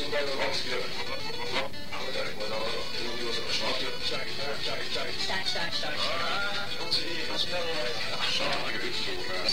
Mittlerweile raus. Aber da mal da. Steig, steig, steig. Ah, und sie, was mehr? Ach, schade, gibt's so, ne?